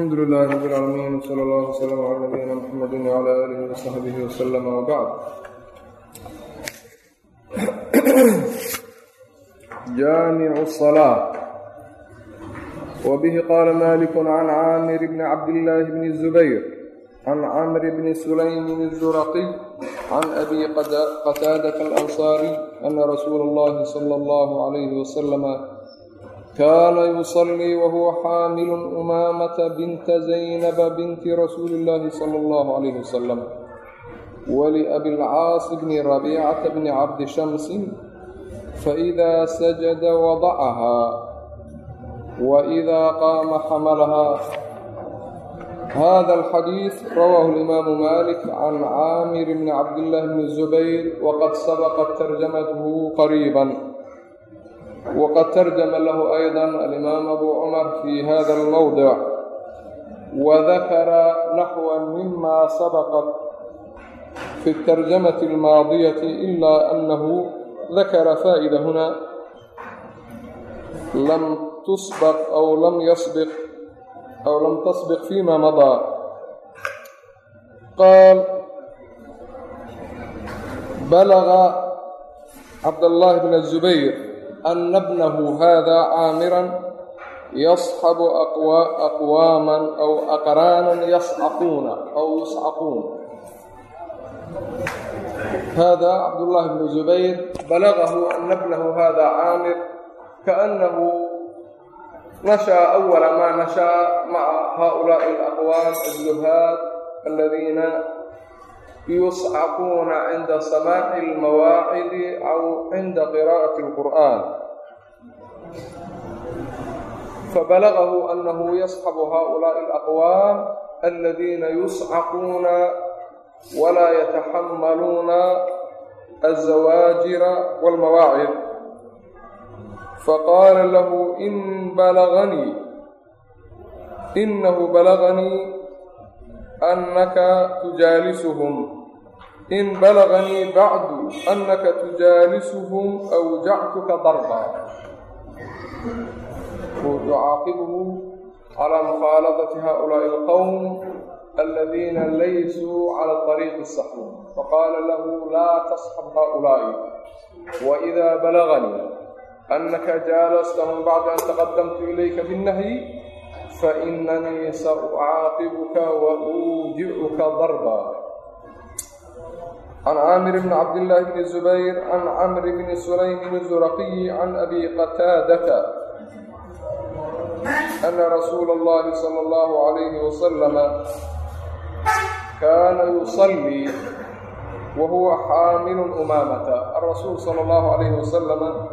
alxamdu lilaah rab اlcaalamiin wsala allah wslm cala nabiyina mxamedi wcala aalihi wsaxbihi wslm wbacd jaamicu الصalaa wbihi qaala malik can caamir bni cabdillaahi bni zubayr can camr bni sulaymin الzuraqiy can abi qataadata alansaariy ana rasuula اllahi salى اllah alayh waslama kaana yuصlii wahuwa xaamilu umaamata binta zaynaba binti rasuuli اllahi salى اllah عalayh wasalam waliabi اlcaas bni rabiicata bni cabdi shamsi faإida sajada wadacahaa وإذا قام حملها هذا الحديث رواه الإمام مالك عن عامر بن عبد الله بن الزبير وقد سبقت ترجمته wqad tarjama lahu ayضa alimaam abu cumar fi hada اlmowdic wadakara naxwa mima sabaqat fi اtarjamati اlmaadiyati ila anahu dakara faaida huna lam tusbq aw lam ysbq aw lam tasbiq fima madaa qaal balaga cabd اllahi bn الzubayr الزبير أن ابنه هذا عامرا يصحب أقوى أقواما أو أقرانا يصعقون أو يصعقون هذا عبد الله بن الزبير بلغه أن ابنه هذا عامر كأنه نشأ أول ما نشأ مع هؤلاء yuscaquuna cinda samaaci lmawaacidi aw cinda qiraa'ati اlqur'an fabalagahu anahu yasxabu haؤulaaءi اlaqwaam aladiina yuscaquuna walaa yataxamaluuna azawaajira wاlmawaacid faqaala lahu in balaganii inahu balaganii annaka tujaalisuhum in balaganii bacdu annaka tujaalisuhum awjactuka darba tucaaqibuhu calى mukhaalafati haؤulaaءi اlqowm aladiina laysuu calى طariiqi الsaxbi faqaala lahu laa tasxab haؤulaaءi waإida balaganii annaka jaalastahum bacda an taqadamtu ilayka biالnahyi تقدمت إليك بالنهي فإنني سأعاقبك وأوجعك ضربا عن عامر بن عبد الله بن الزبير عن عمرو بن سليم الزرقي عن أبي قتادة أن رسول الله صلى الله عليه وسلم كان يصلي وهو حامل أمامة الرسول صلى الله عليه وسلم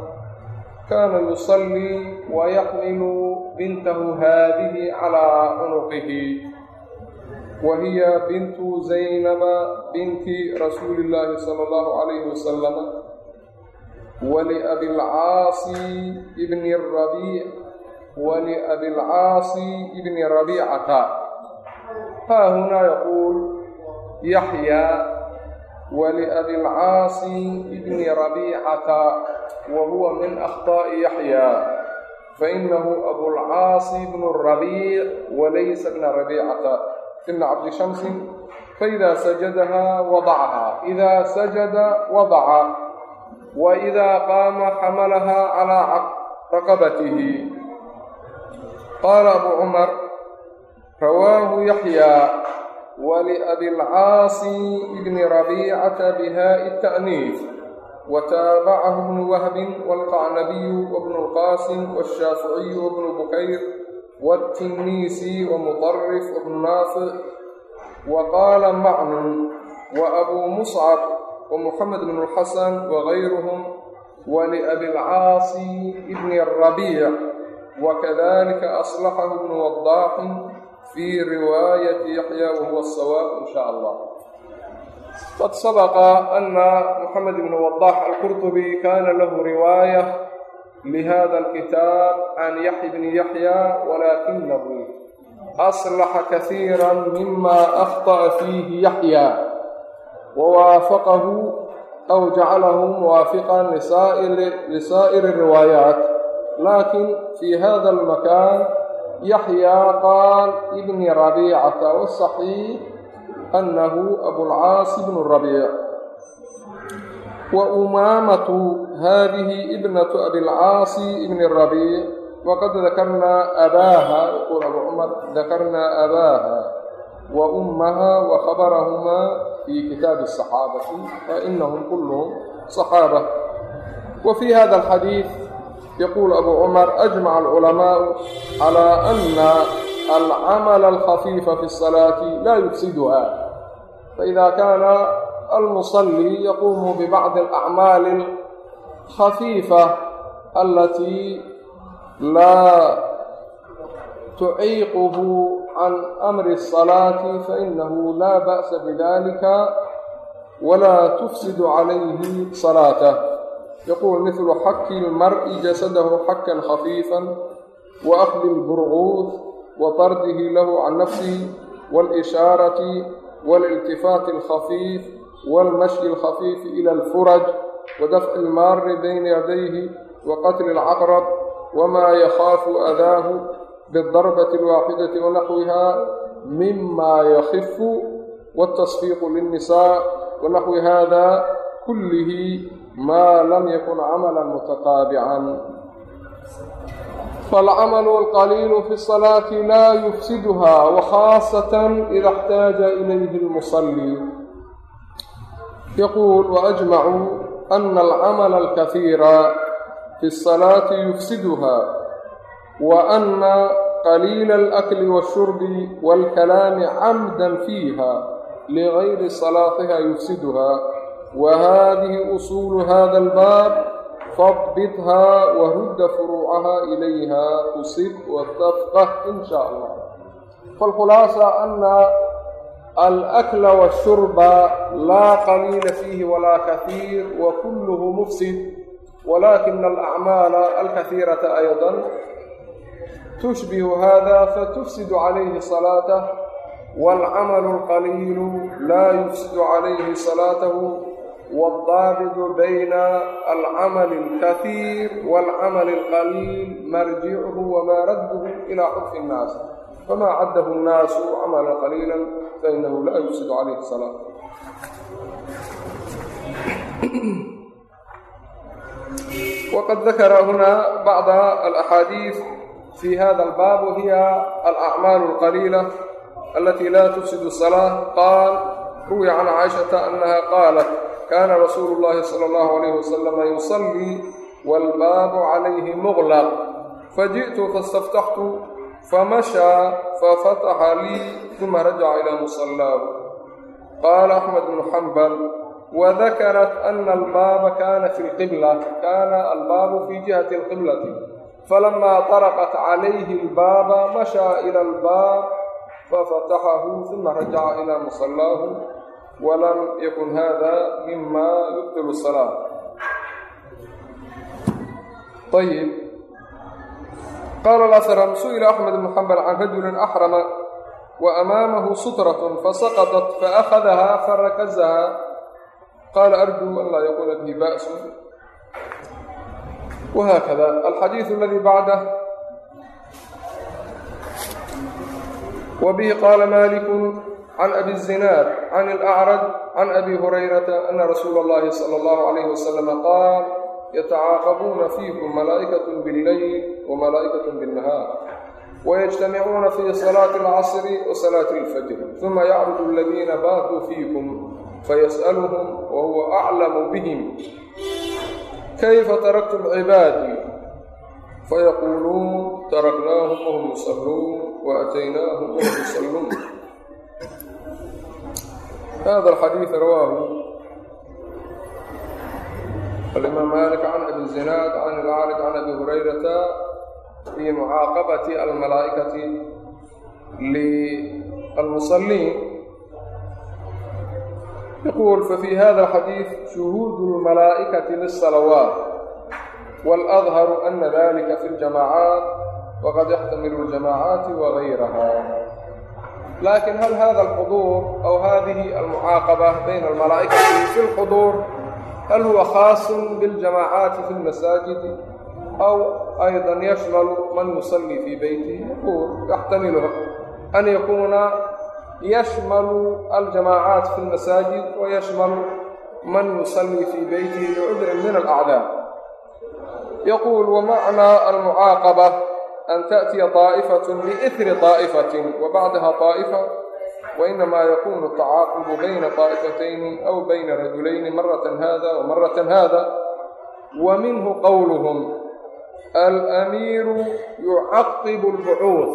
كان يصلي ويحمل بنته هذه على عنقه وهي بنت زينب بنت رسول الله صلى الله عليه وسلم ولأبي العاص بن الربيع ولأبي العاص بن ربيعة ها هنا يقول يحيى ولأبي العاص بن fainahu abulcaasi bnu rabiic walaysa bna rabiicata ibna cabdishamsin faida sajadaha wadacaha ida sajada wadaca waida qaama xamalaha calaa raqabatihi qaala abu cumar rawaahu yaxya waliabilcaasi bni rabiicata biha ita'niif وتابعه ابن وهب والقعنبي وابن القاسم والشافعي وابن بكير والتنيسي ومطرف وابن نافع وقال معن وأبو مصعب ومحمد بن الحسن وغيرهم ولأبي العاص بن الربيع وكذلك أصلحه ابن وضاح في رواية يحيى وهو الصواب إن شاء الله qad sabaqa ana moxamed ibn wadax alqurtubi kana lahu riwaaya lihada alkitaab can yaxya bni yaxya walakinahu aslaxa kasiira mima akhطa'a fiihi yaxya wawaafaqahu aw jacalahu muwaafiqa lisaa'ir riwaayaat laakiin fi hada almakan yaxya qaal ibni rabiicata wsaxiix annahu abulcaas ibnu rabiic wa umaamatu hadihi ibnatu abilcaasi ibni rabiic waqad dakarnaa abaaha yaquul abu cumar dakarnaa abaaha wa ummaha wa khabarahumaa fi kitaabi asaxaabati fainahum kulluhum صaxaabة wa fi hada alxadiid yaquul abu cumar ajmaca alculamaءu calى ana alcamal alkhafiifa fi salaati la yufsiduha faida kaana almusallii yaquumu bibacdi alacmaali alkhafiifa alatii laa tuciiquhu can amri الsalaati fainahu la ba'sa bidalika wla tufsid calayhi salaatah yaquul mihlu xaki اlmar'i jasadahu xakan khafiifa waakdi اlburcuud وطرده له عن نفسه والإشارة والالتفات الخفيف والمشي الخفيف إلى الفرج ودفع المار بين يديه وقتل العقرب وما يخاف أذاه بالضربة الواحدة ونحوها مما يخف والتصفيق للنساء ونحو هذا كله ما لم يكن عملا متتابعا فالcmل الqليل في الصلاة lا يfsidha وخاaصة إda احتاaجa إlyه المصلي yquل وأجمعوا أن الcmل الكثير في الصلاة يfsidha وأن qليل الأkل والشhرب والكلام cمdا فيhا لغyر صلاaحha يfsidha وهذه أصول hذا الbاب fadbitha warudda furuucaha ilayha tusib watafqah in sha allah falkhulaasa ana alakla washurba laa qaliila fiihi walaa kahiir wa kulluhu mufsid walakina alacmaala alkahiirata ayda tushbihu hada fatufsid calayhi salaatah wاlcamalu اlqaliilu laa yufsidu calayhi salaatahu wاldaabitu bayna alcamali اlkahiir wاlcamali اlqaliil marjicuhu wamaa radduhu ilaa curfi الnaas famaa caddahu الnaasu camala qaliila fainahu laa yufsidu calayhi salaa wqad dakara huna bacda alaxaadiid fi hada albaab wahiya alacmaalu اlqaliila alati la tufsid الsalaaة qaal ruwiya can caaishata anaha qaalat kaana rasuulu llahi sala allahu alayh wasalama yusallii waalbaabu calayhi muqlaq faji'tu fastaftaxtu famashaa fafataxa lii uma rajaca ilaa musallaahu qaala axmed bnu xambal wadakarat ana albaaba kana fi lqibla kaana albaabu fi jihati alqiblati falamaa taraqat calayhi albaaba mashaa ila albaab fafataxahu uma rajaca ilaa musallaahu walam yakun hada mima yubtilu salaa ayib qaala alasram su'ila axmed bnu xambal can rajulin axrama wa amaamahu sutratun fasaqadat faakadahaa farakazahaa qaala arjuu an laa yaquuna bihi ba'sun wahakada alxadiidu aladii bacdah wa bihi qaala malikun qاla mالك عن أbي الزiناad عن الأعرج عن أbي هريرة أن رsuul الlahi صلى الله عليه وسلم qاal yتcاaqبuna فيkم مalaaئكة bالleyل ومalaaئكة bالنهاar ويجتمعuna في صلاة الcصر وصلاة الفجر ثuma ycرج الذيina bاtوا فيkم fayas'aluhum wa huwa aclamu bihim kayfa taraktum cibaadii fayaquuluun taraknaahum wahum yusalluun wa ataynaahum wahum yusalluun hada xadiid rawaahu alimaam maalik can abi zinaad can ilcaarid can abi hurayrata fii mucaaqabati almalaa'ikati lialmusaliin يقول ففي هذا الحديث شهود الملائكة للصلوات والأظهر أن ذلك في الجماعات وقد يحتمل الجماعات وغيرها لكن هل هذا الحضور أو هذه المعاقبة بين الملائكة في الحضور هل هو خاص بالجماعات في المساجد أو أيضا يشمل من يصلي في بيته يقول يحتملها أن an taأtiya طaa'ifat liithri طaa'ifatin wa bacdaha طaa'ifa wainama yakunu tacaaqubu bayna طaa'ifatayni aw bayna rajulayni maratan hada wamarata hada wa minhu qowluhm alamiiru yucaqibu اlbucuuث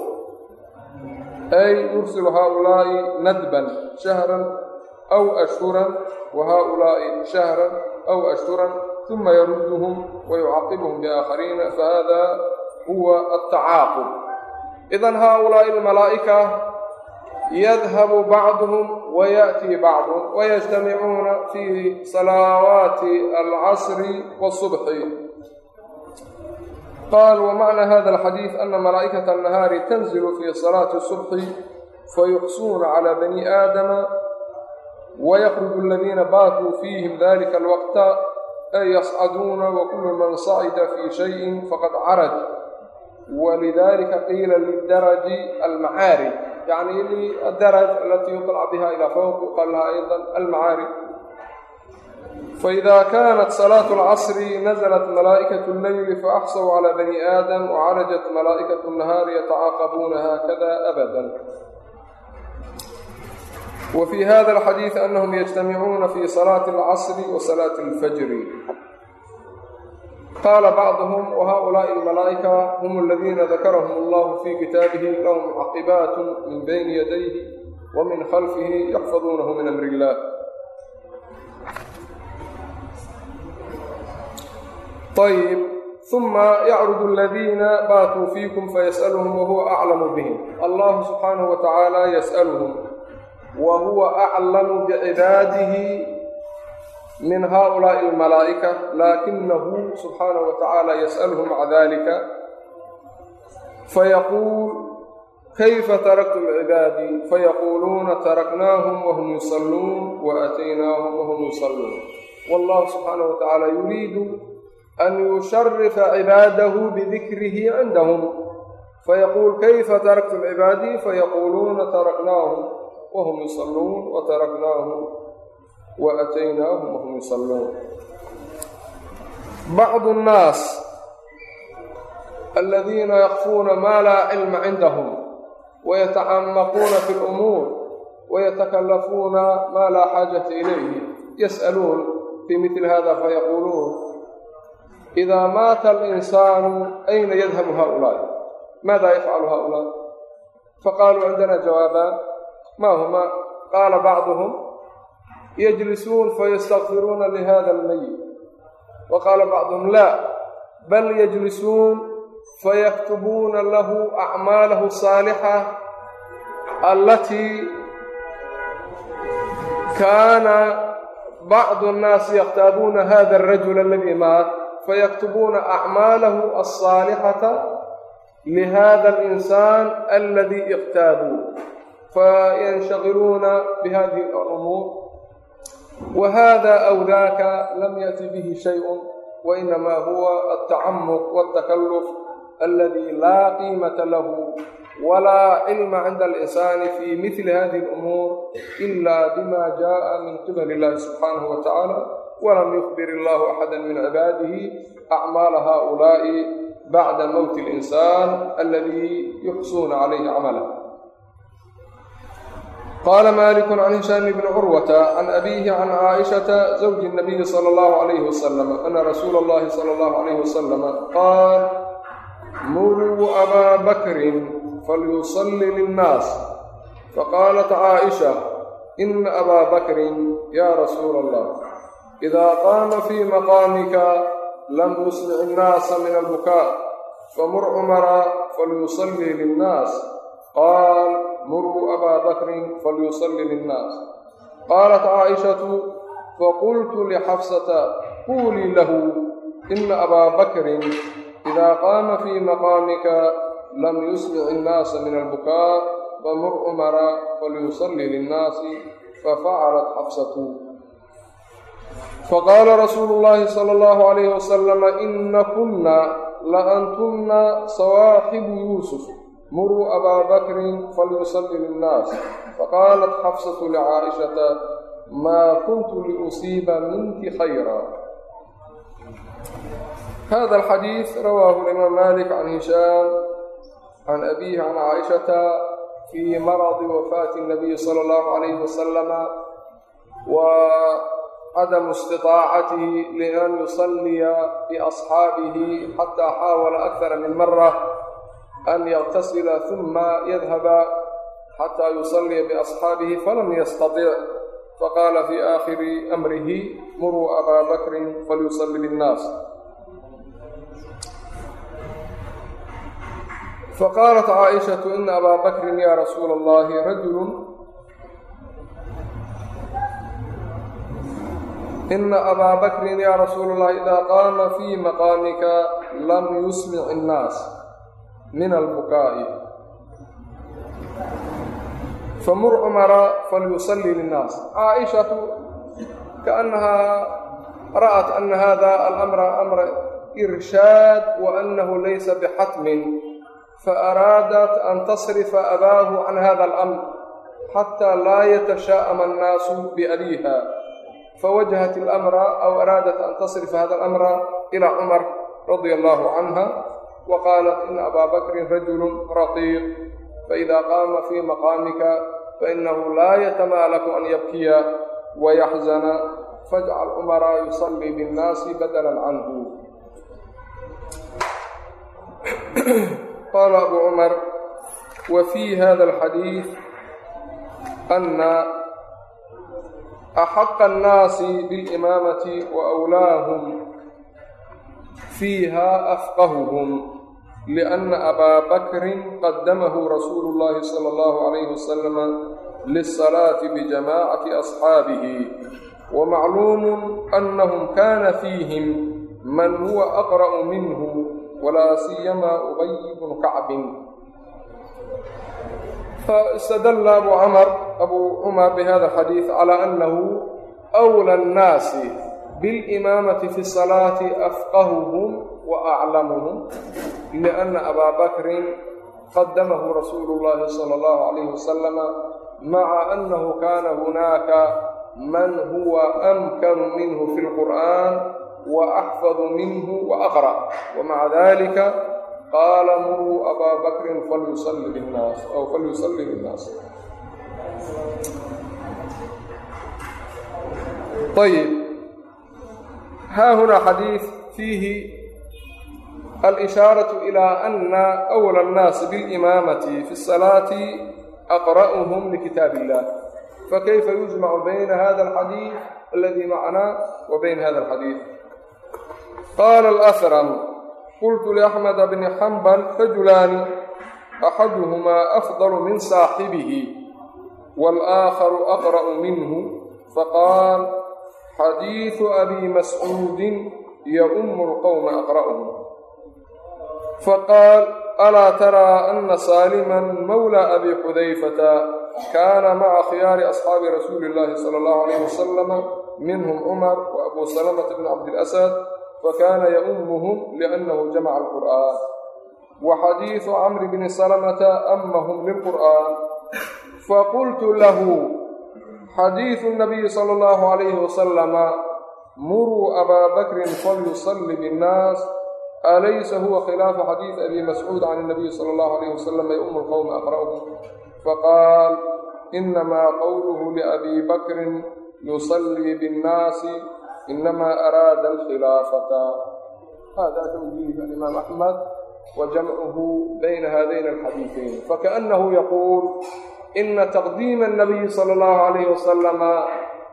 ay yursilu haؤulaaءi nadban shahran aw ashhuran wa haؤulaaءi shahran aw ashhuran ثuma yaruduhm wayucaqibhm biآakhariina fahada huwa altacaaqub idan haaulaa'i almalaa'ika yadhabu bacduhum wa ya'tii bacduhum wa yajtamicuuna fi salaawaati alcasri waasubxi qaal wamacna hada alxadiid ana malaa'ikata annahaari tanzilu fi salaati subxi fayuxsuuna calaa bani aadama wayakruju aladiina baatuu fiihim dalika alwaqta ay yascaduuna wakulu man sacida fii shayin faqad caraj walidalika qiila lidaraji almacaarij yani lidaraj alatii yuطlac biha ilaa fawq yuqal laha ayda almacaarij faida kanat salaaة اlcasri naزlat malaa'ikaة اlleyli faaxsw calى bani aadam wacalajat malaa'ikaة الnahaari yatacaaqabuuna hakada abada wa fi hada alxadiiث anahum yajtamicuuna fi salaaةi اlcasri wa اlfajri qaala bacduhum wa haulaai almalaa'ika hum aladiina dakarahum allahu fii kitaabihi lahum mucaqibaatun min bayni yadayhi wa min khalfihi yaxfaduunahu min amri illaah ayb uma yacrudu aladiina baatuu fiikum fayas'aluhum wahuwa aclamu bihim allahu subxaanahu wa tacaala yas'aluhum wa huwa aclamu bicibaadihi وتعالى يسألهم وهو أعلم بعباده من هؤلاء الملائكة لكنه سبحانه وتعالى يسألهم مع ذلك فيقول كيف تركتم عبادي فيقولون تركناهم وهم يصلون وأتيناهم وهم يصلون والله سبحانه وتعالى يريد أن يشرف عباده بذكره عندهم فيقول كيف تركتم عبادي فيقولون تركناهم وهم يصلون وتركناهم وأتيناهم وهم يصلون بعض الناس الذين يخفون ما لا علم عندهم ويتعمقون في الأمور ويتكلفون ما لا حاجة إليه يسألون في مثل هذا فيقولون إذا مات الإنسان أين يذهب هؤلاء ماذا يفعل هؤلاء فقالوا عندنا جوابان ما yajlisuun fayastakfiruuna lihada almayit wa qaala bacduhum laa bal yajlisuun fayaktubuuna lahu acmaalahu asaalixa allatii kaana bacdu annaasi yakhtaabuuna hada alrajul aladii maat fayaktubuuna acmaalahu alsaalixata lihada alinsaan aladii ikhtaabuu fayanshaqiluuna bihadihi alumuur wahada aw daka lam yati bihi shayun wainama huwa altacamuq waltakaluf aladi laa qiimata lahu wlaa cilma cinda alinsani fi mili hadihi lumuur ila bima jaءa min qibali illahi subxaanahu wa tacaala walam yukhbir illahu axada min cibaadihi acmaala haulaai bacda mowti اlinsan aladi yuxsuuna calayhi camala عمله قال مالك عن هشام بن عروة عن أبيه عن عائشة زوج النبي صلى الله عليه وسلم أن رسول الله صلى الله عليه وسلم قال مروا أبا بكر فليصلي للناس فقالت عائشة إن أبا بكر يا رسول الله إذا قام في مقامك لم يسمع الناس من البكاء فمر عمر فليصلي للناس muruu abaa bakrin falyusalli linnaas qaalat caaishatu faqultu lixafsata quulii lahu ina abaa bakrin idaa qaama fii maqaamika lam yusmic innaasa min albukaa famur umara falyusalli linnaasi fafacalat xafsatu faqaala rasuulu llaahi sala allahu calayhi wasalama ina kunna la antunna sawaaxibu yuusuf muruu abaa bakrin falyusalli linnaas faqaalat xafsatu licaa'ishata maa kuntu liusiiba minki khayra hada alxadiid rawaahu alimaam malik can hishaam can abiihi can caaishata fii maradi wafaati الnabiyi salى اllahu alayhi wasalama wa cadamu istiطaacatihi lian yusalliya biasxaabihi xataa xaawala akara min mara an yaktasila ثuma yadhaba xataa yusalliya biasxaabihi falam yastaطic faqaala fi aakhiri amrihi muruu abaa bakrin falyusalli binnaas faqaalat caaishatu ina abaa bakrin ya rasuula allahi rajulu ina abaa bakrin ya rasuula allahi idaa qaama fii maqaamika lam yusmic innaas min albukaa'i famur cumara falyusalli linnaas caaishatu kaannahaa ra'at ana hada alamra amra irshaad wa annahu laysa bixatmin faaraadat an tasrifa abaahu can hada alamr xataa laa yatashaa'ama annaasu biabiiha fawajahat alamra aw araadat an tasrifa hada alamra ilaa cumar radia allahu canha wa qaalat ina abaa bakrin rajulu raqiiq faida qaama fii maqaamika fainahu laa yatamaalaku an yabkiya wayaxzana fajcal cumara yusallii binnaasi badalan canhu qaala abu cumar wa fii hada alxadiid ana axaqa annaasi fiihaa afqahuhum lianna abaa bakrin qadamahu rasuulu llaahi sala allahu calayhi wasalam lisalaati bijamaacati asxaabihi wamacluumu annahum kaana fiihim man huwa aqra'u minhu walaa siyamaa ubayi bnu kacbin faistadalla abu camar abu cumar bihada alxadiid calaa annahu wla annaasi biاlimaamati fi الsalaati afqahuhum wa aclamuhum liأnna abaa bakrin qadamahu rasuulu اllahi salى اllahu عalayh wasalama maca annahu kana hunaaka man huwa amkanu minhu fi اlqur'an wa axfadu minhu wa aqrأ wamaca dalika qaala muruu abaa bakrin falyusalli binnaas aw falyusalli binnaas ayib haa huna xadiid fiihi alishaaraة ilى ana أwlى الnaasi biاlimaamati fi الsalaati aqra'uhm likitaab illah fakayfa yujmacu bayna hada alxadiid aladi macnaa wa bayna hada alxadiid qaala اlأsram qultu liaxmed bni xambal rajulaani axaduhumaa afضal min saaxibihi wاlآakharu aqra'u minhu faqaal xadiidu abi mascuudin iyo ummu lqowmi aqra'uhum faqaal alaa taraa ana saaliman mawla abi xudayfata kaana maca khiyaari asxaabi rasuuli illaahi sala allahu alayh wasalama minhum cumar wa abu salamata bni cabdilasad fakaana yaumuhum liannahu jamaca alqur'aan wa xadiidu camri bni salamata amahum lilqur'aan faqultu lahu xadiiثu الnabiyi salى اllahu عalayhi wasalama muruu abaa bakrin falyusalli biاnnaas alaysa huwa khilaafu xadiiث abi mascuud can الnabiyi salى اllahu عalayh wasalam yaumu اlqowma aqra'uhum faqaal inamaa qowluhu liabi bakrin yusallii biاnnaasi inama araada alkhilaafata hada tawjiih alimaam axmed wa jamcuhu bayna hadayn alxadiiثayn fakaأnahu yaquul ina taqdiima الnabiyi salى اllahu عalayh wasalama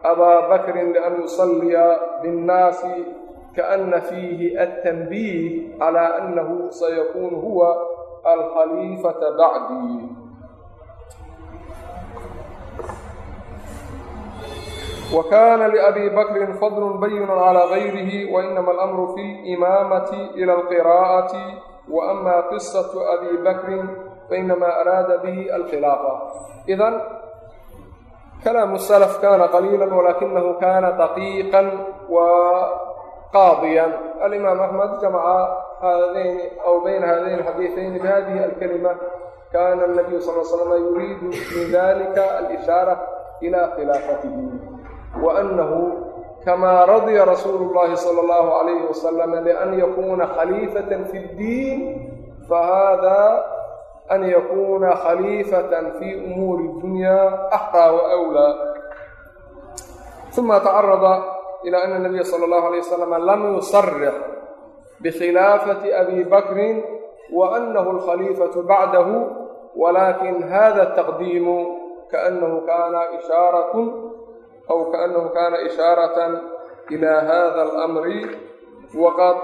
abaa bakrin lian yusalliya biاnnaasi kaana fiihi altanbiih calى annahu sayakunu huwa alkhaliifata bacdii wa kana liabi bakrin fadl bayin calى gayrihi wainama alamru fi اlimaamati ila alqira'ati wa ama qisaة abi bakrin fainama araada bihi alkhilaafa idan kalaamu salaf kana qaliila walakinahu kana daqiiqa wa qaadiyan alimaam axmed jamaca هذين أو بين هذين الحديثين بهذه الكلمة كان النبي صلى الله عليه وسلم يريد من ذلك الإشارة إلى خلافته وأنه كما an yakuuna khaliifatan fii umuuri dunyaa axraa wa awlaa uma tacarada ilaa ana nabiya sala allahu alayh wasalama lam yusarix bikhilaafati abi bakrin wa anahu alkhaliifatu bacdahu walakin hada taqdiimu kaanahu kaana ishaaratun aw kaanahu kaana ishaaratan ila hada alamri waqad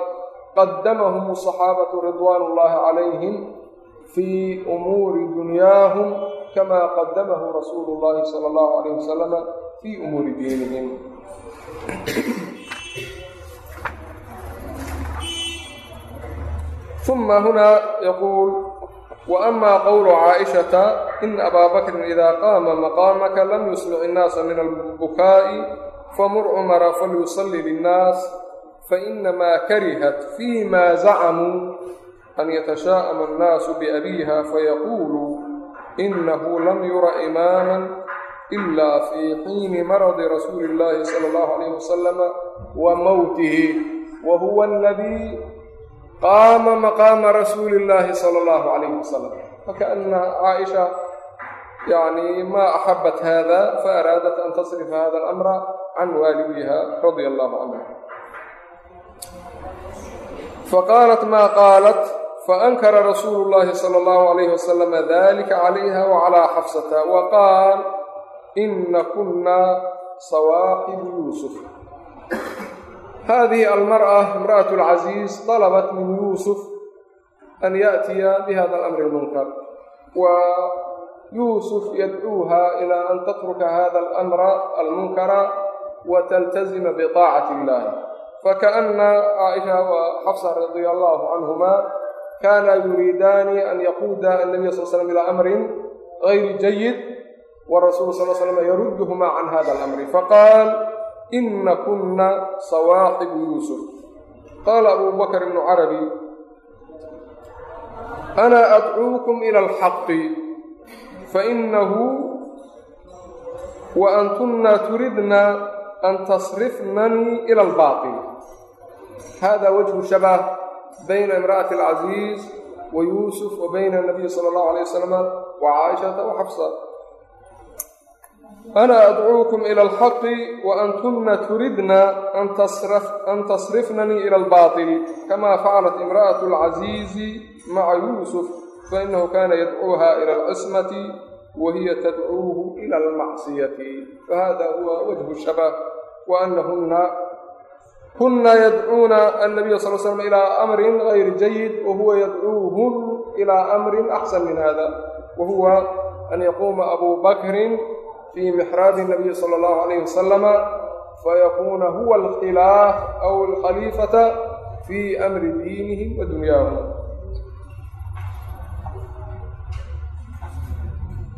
qadamahum asaxaabatu ridwan اllahi calayhim fii umuuri dunyaahum kamaa qadamahu rasuulu llaahi sala allahu alayh wasalama fii umuuri diinihim uma hunaa yaquul waama qowlu caaishata in abaa bakrin idaa qaama maqaamaka lam yusmic innaasa min albukaa'i famur cumara falyusalli linnaas fainamaa karihat fii ma zacamuu an yatashaa'ama annaasu biabiiha fayaquuluu inahu lam yura imaaman ila fii xiini maradi rasuuli illaahi sala allahu alayh wasalama wa mowtihi wa huwa aladii qaama maqaama rasuuli illaahi sala allahu calayh wasalam fakaana caaisha yani ma axabat hada faaraadat an tasrifa hada alamra can waalidiha radia allahu canha faqaalat maa qaalat faankara rasuulu llahi sala allahu alayhi wasalama dalika calayha wa calaa xafsata wa qaal ina kunna sawaaqibu yuusuf hadihi almar'a imra'at alcaziiz dalabat min yuusuf an yaatiya bihada alamri lmunkar wa yuusuf yadcuuha ilaa an tatruka hada alamra almunkara wa taltazima biطaacati illahi fakaana caaisha wa xafsa radia allahu canhuma kaana yuriidaani an yaquuda annabiya sal slm ilaa amrin gayri jayid warasulu sal slm yarudduhuma can hada alamri faqaal ina kuna sawaaxibu yuusuf qaala abu bakr ibnu carabi ana adcuukum ila alxaqi fainahu wa antuna turidna an tasrifnanii ila albaatil hada wajhu shabah bayna imra'ati alcaziiz wa yuusuf wa bayna anabiyi sala allahu alayh wasalama wa caaishata wa xafsa ana adcuukum ila alxaqi wa antunna turidna an tasrifnanii ila albaطili kama facalat imra'atu alcaziizi maca yuusuf fainahu kana yadcuuha ila alcismati wa hiya tadcuuhu ila almacsiyati fahada huwa wajhu shabaab wa anahuna kuna yadcuuna annabiya sal slm ilaa amrin gayri jayid wahuwa yadcuuhun ilaa amrin axsan min hada wa huwa an yaquuma abu bakrin fii mixraabi nabiy sala allahu alayh wasalama fayakuuna huwa alkhilaaf aw alkhaliifata fii amri diinihim wa dunyaahum.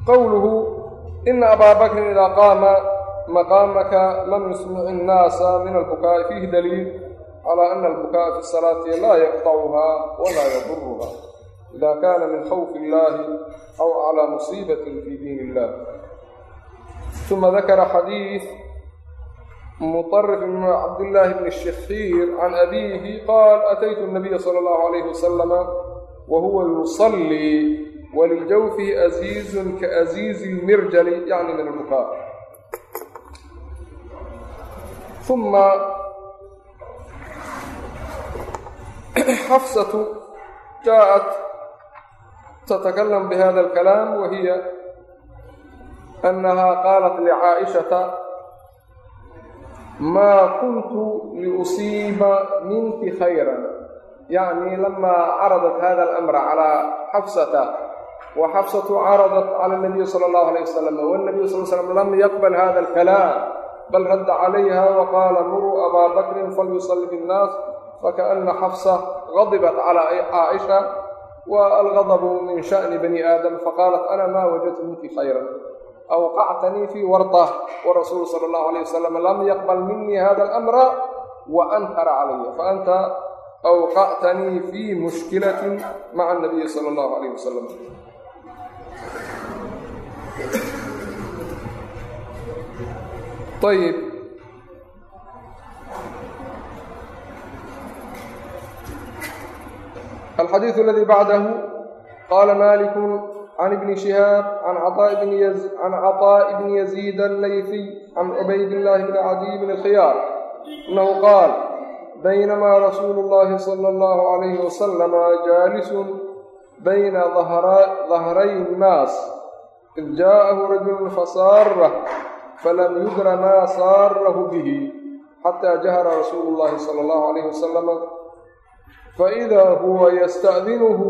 Qowluhu ina abaa bakrin idaa qaama maqaamaka lam yusmic innaasa min albukaa'i fiihi daliil calaa ana albukaa'a fi salaati laa yaqtacuhaa walaa yaduruhaa ida kaana min khawfi illaahi aw calaa musiibatin fii diin illah uma dakara xadiid muطarif bn cabdillaahi bni shikhiir can abiihi qaal ataytu الnabiya sala اllahu alayhi wasalama wa huwa yusallii waliljawfihi aziizun kaaziizi اlmirjali yacni min albukaa البكاء ثم حفصة جاءت تتكلم بهذا الكلام وهي أنها قالت لعائشة ما كنت لأصيب منك خيرا يعني لما عرضت هذا الأمر على حفصة وحفصة عرضت على النبي صلى الله عليه وسلم والنبي صلى الله عليه وسلم لم يقبل bal radda calayha waqaala muruu abaa bakrin falyusalli binnaas fakaana xafsa gadibat calaa caaisha wa algadabu min sha'ni bani aadam faqaalat ana maa wajadtu minki khayran awqactanii fii wardah warasuulu sala allahu alayh wasalam lam yaqbal minii hada alamra wa ankara calaya faanta awqactanii fii mushkilatin maca anabiyi sala allahu alayh wasalam ayib alxadiidu aladii bacdahu qaala maliku can ibni shihaab can caطaaءi bni yaziid allayfiy can cubayd illahi bni cadiy bni اlkhiyaar annahu qaal baynama rasuulu اllahi salى اllahu عalayhi wasalama jaalisun bayna dahray الnaas id jaءahu rajulu fasaarah falam yudra maa saarahu bihi xata jahara rasuulu اllahi salى اllahu عalayh wasalama faإida huwa yasta'dinuhu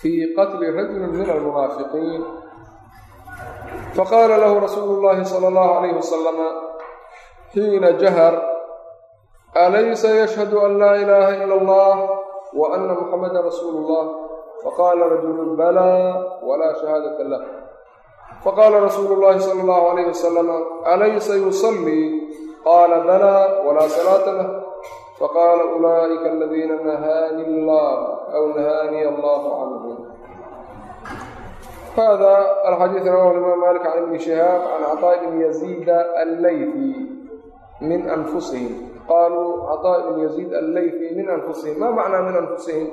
fii qatli rajuli min almunaafiqiin faqaala lahu rasuulu اllahi salى اllahu عalayh wasalama xiina jahar alaysa yashhadu an laa ilaaha ila اllah wa ana muxamada rasuulu اllah faqaala rajulu balaa walaa shahaadata lah faqaala rasuulu اllahi salى اllahu عalayh wasalama alaysa yusallii qaala balaa walaa salaata lah faqaala ulaa'ika aladiina nahaani allah aw nahaaniya allahu canhum hada alxadiid rawahu imaam malik can ibni shihaab can caطaaء bni yaziida allayfi min anfusihim qaluu caطaaء bni yaziid allayfi min anfusihim ma macnaa min anfusihim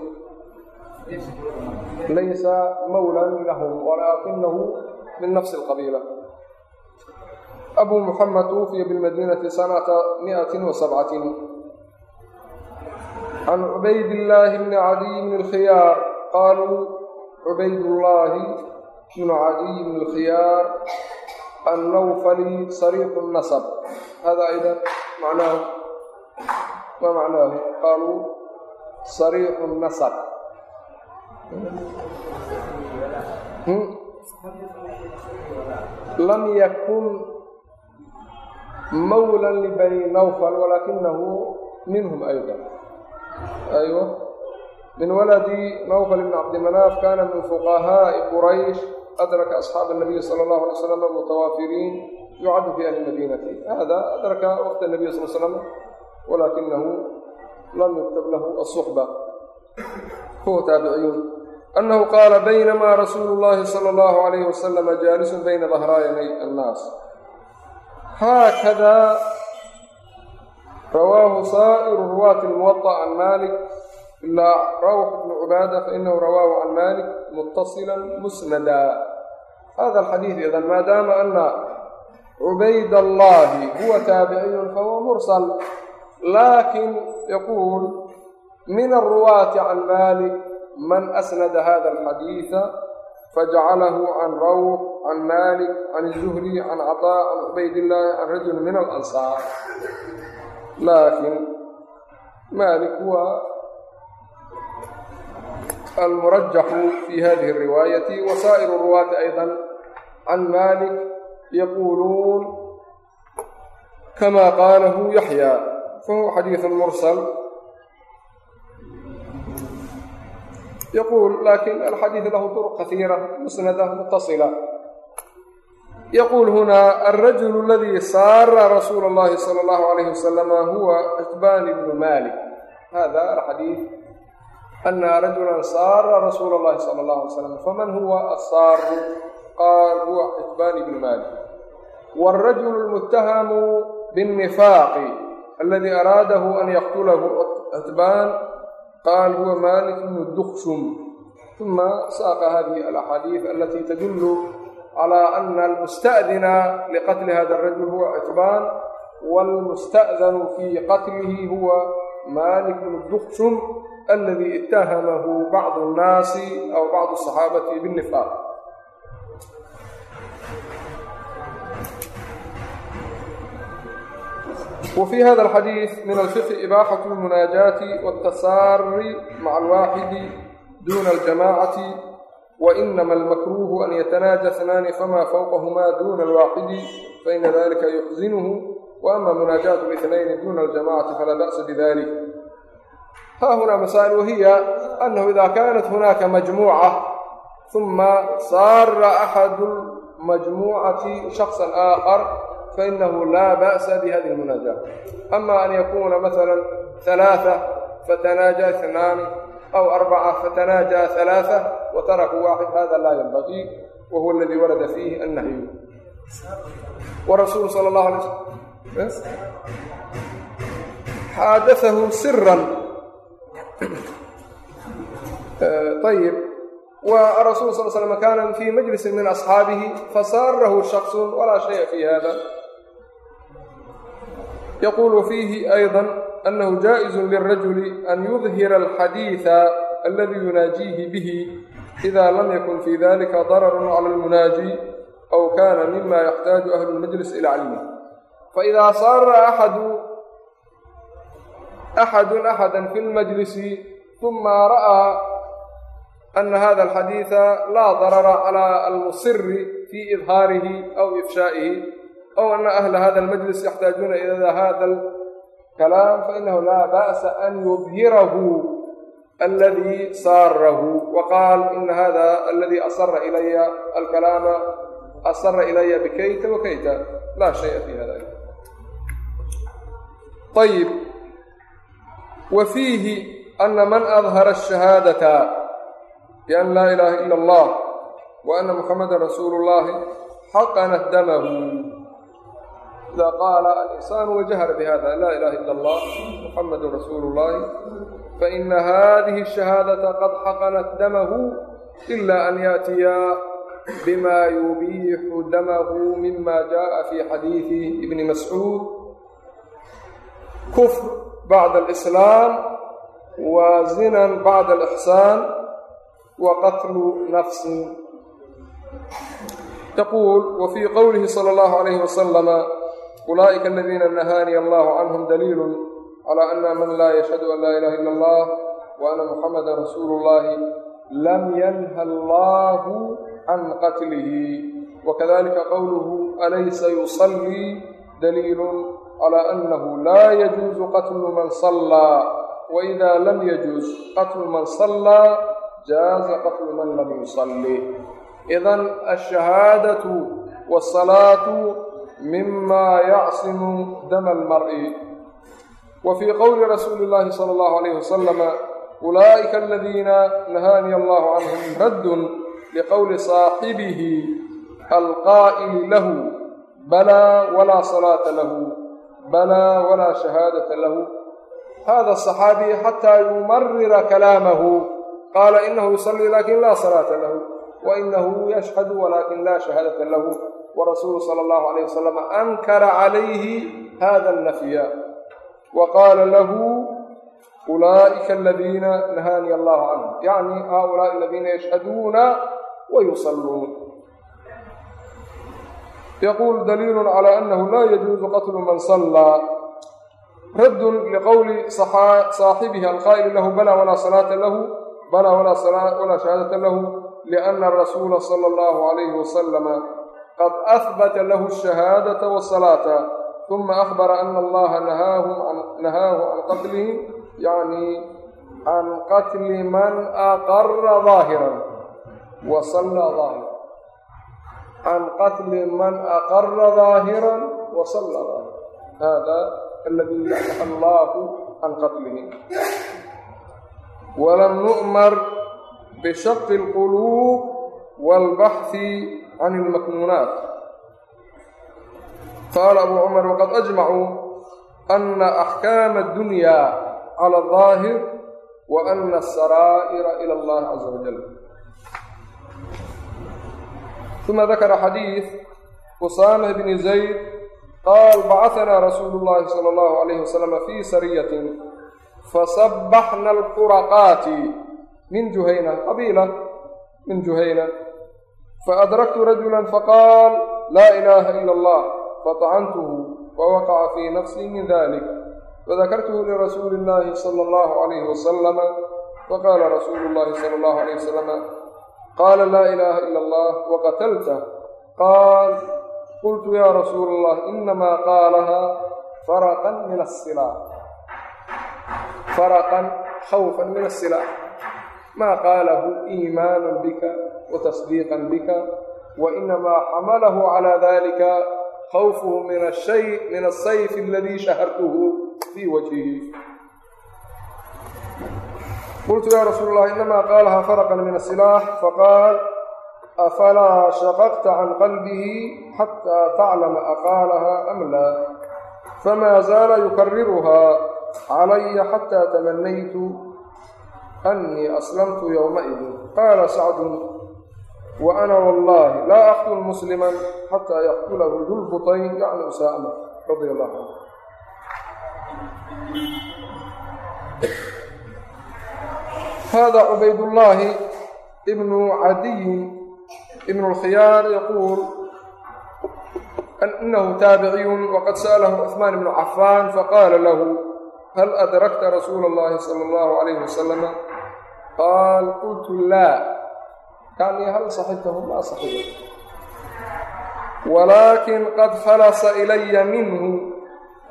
laysa mawlan lahum walaakinahu min nafsi اlqabiila abu muxamed tuwufiya bilmadinati sanata miati wasabcatin can cubayd illaahi bni cadiy bni اlkhiyaar qaluu cubaydullaahi bnu cadiy bni اlkhiyaar annawfali sariiqu nasab hada ayda macnaahu ma macnaahu qaluu sariiqu nasab lam yakun mawlan libani nawfal walaakinahu minhum ayda aywa min waladi nawfal ibn cabdimanaaf kana min fuqahaa'i quraysh adraka asxaaba الnabiy salى اllahu alay slam mutawaafiriin yucaddu fi ahli madinati hada adraka waqt الnabiy sal slam walaakinahu lam yuktab lahu الsuxba huwa taabiciyuun annahu qaala baynamaa rasuulu llaahi sala allahu alayhi wasalama jaalisun bayna dahraayni annaas haakadaa rawaahu saa'iru ruwaati lmuwaطa can maalik ilaa rawx bnu cubaada fainahu rawaahu can maalik mutasila musnada hada alxadiid idan maadaama ana cubayd allahi huwa taabiciyun fahuwa mursal laakin yaquul min alruwaati can maalik man asnada hada alxadiida fajcalahu can rawx can malik can الzuhri can caطaa can cubayd illahi can rajuli min alansaar lakin malik huwa almurajaxu fi hadihi الriwaayati wasaa'iru ruwaati ayضa can malik yaquuluun kama qaalahu yaxya fahuwa xadiiث mursal yaquul lakin alxadiiث lahu طرق kahiira musnada mutasila yquul huna alrajul اladii saara rasuula اllahi salى اllahu عalayh wasalama huwa citbaan bnu malik hada alxadiid ana rajula saara rasuula اllahi salى اllahu alay slam faman huwa asaaru qaal huwa citbaan bnu malik wاlrajul اlmutahamu bالnifaaqi aladi araadahu an yaqtulahu citbaan qaal huwa malik bnu dukshum uma saaqa hadihi alaxaadiid alati tadul على أن المستأذن لقتل هذا الرجل هو عتبان والمستأذن في قتله هو مالك بن الدخشم الذي اتهمه بعض الناس أو بعض الصحابة بالنفاق وفي هذا الحديث من الفقه إباحة المناجاة والتسار مع الواحد دون الجماعة وإنما المكروه أن يتناجى اثنان فما فوقهما دون الواحد فإن ذلك يحزنه وأما مناجاة الاثنين دون الجماعة فلا بأس بذلك ها هنا مسائل وهي أنه إذا كانت هناك مجموعة ثم صار أحد المجموعة شخصا آخر فإنه لا بأس بهذه المناجاة أما أن يكون مثلا ثلاثة fatanaaja اثnaani aw arbaca fatanaaja ثalaaثة watarakuu waaxid hada laa ynbagii wahuwa اladii warada fiihi annahyu warasuulu sal اllahu alay sl xaadaثahu sirا ayb warasul sal slm kana fii majlisi min asxaabihi fasaarahu shakص walaa shaya fi hada yaquulu fiihi ayda annahu jaa'izu lilrajuli an yudhira alxadiida aladii yunaajiihi bihi ida lam yakun fii dalika dararun cala almunaaji aw kana mima yaxtaaju ahlu lmajlis ila cilmih faidaa saara axadu axadun axada fi lmajlisi uma ra'aa ana hada alxadiida laa darara cala almusiri fii idhaarihi aw ifshaa'ihi ow ana ahla hada almajlis yaxtaajuuna ila hada alkalaam fainahu laa ba'sa an yubhirahu aladi saarahu wa qaal ina hada aladi asara ilaya alkalaama asara ilaya bikayta wa kayta laa shaya fi hada ayib wa fiihi ana man adhara ashahaadata bian laa ilaaha ila allah wa ana muxamada rasuulu llahi xaqanat damahu إذا قال الإنسان وجهل بهذا لا إله إلا الله محمد رسول الله فإن هذه الشهادة قد حقنت دمه إلا أن يأتي بما يبيح دمه مما جاء في حديث ابن مسعود كفر بعد الإسلام وزنا بعد الإحسان وقتل نفس يقول وفي قوله صلى الله عليه وسلم أولئك الذين نهاني الله عنهم دليل على أن من لا يشهد أن لا إله إلا الله وأن محمد رسول الله لم ينه الله عن قتله وكذلك قوله أليس يصلي دليل على أنه لا يجوز قتل من صلى وإذا لم يجوز قتل من صلى جاز قتل من لم يصلي إذا الشهادة mima yacsimu dama almari wa fii qowli rasuuli اllahi sala allahu alayh wasalam ulaa'ika aladiina nahaaniya allahu canhum raddun liqowli saaxibihi alqaa'ili lahu balaa walaa salaata lahu balaa walaa shahaadata lahu hada aصaxaabi xataa yumarira kalaamahu qaala inahu yusallii laakiin laa salaata lahu wainahu yashhadu walakin laa shahaadata lahu warasuulu sala allahu alayh wasalam ankara calayhi hada alnafya wa qaala lahu ulaa'ika aladiina nahaaniya allahu canhu yacni haulaai aladiina yashhaduuna wa yusalluun yaquul daliilu calaa annahu laa yajuusu qatlu man sallaa raddun liqowli saaxibihi alqaa'ili lahu bala walaa salaata lahu bala walaa shahaadata lahu lianna arasuula sala allahu calayhi wasalama qad ahbata lahu ashahaadata wasalaata uma ahbara ana allaha nahaahum nahaahu can qatlihim yacni can qatli man aqara daahiran wa sallaa daahiran can qatli man aqara daahiran wa sallaa daahiran hada aladi naha allahu can qatlihim walam nu'mar bishaqi alquluub waalbaxthi can ilmaknuunaat qaala abuu cumar waqad ajmacuu ana axkaama addunyaa cala aldaahir wa ana asaraa'ira ila allahi caza wajal uma dakara xadiid usaama bni zayd qaal bacaanaa rasuulu llahi sala allahu calayhi wasalama fii sariyatin fasabaxna alquraqaati min juhayna qabiila min juhayna faadraktu rajula faqaal laa ilaaha ila allah faطacantuhu fawaqaca fii nafsii min dalik fadakartuhu lirasuuli illaahi sala allahu alayhi wasalama faqaala rasuulu llahi sala allahu alayh wasalama qaala laa ilaaha ila allah waqatalta qaal qultu ya rasuula allah inamaa qaalaha faraqan min asila faraqan khawfan min asila إيمانا بك وتصديقا بك وإنما حمله على ذلك خوفه من الشيء من السيف الذي شهرته في وجهه qultu ya rasuul allah inamaa qaalaha faraqan min asilaax faqaal afalaa shaqaqta can qalbihi xataa taclama aqaalaha am laa famaa zaala yukariruhaa calaya xataa tamanaytu annii aslamtu yowmaidin qaala sacdun wa ana wallahi laa aqtul musliman xataa yaqtulahu dulbutayn yacni usaama radia allahu canhu hada cubaydullaahi ibnu cadiyin ibn اlkhiyaar yaquul inahu taabiciyun waqad sa'alahu cuثmaan ibnu cafaan faqaala lahu hal adrakta rasuula اllahi salى اllahu عalayh wasalama qaal qultu laa kaan iyo hal saxiibkahu maa saxiibo walaakin qad khalasa ilaya minhu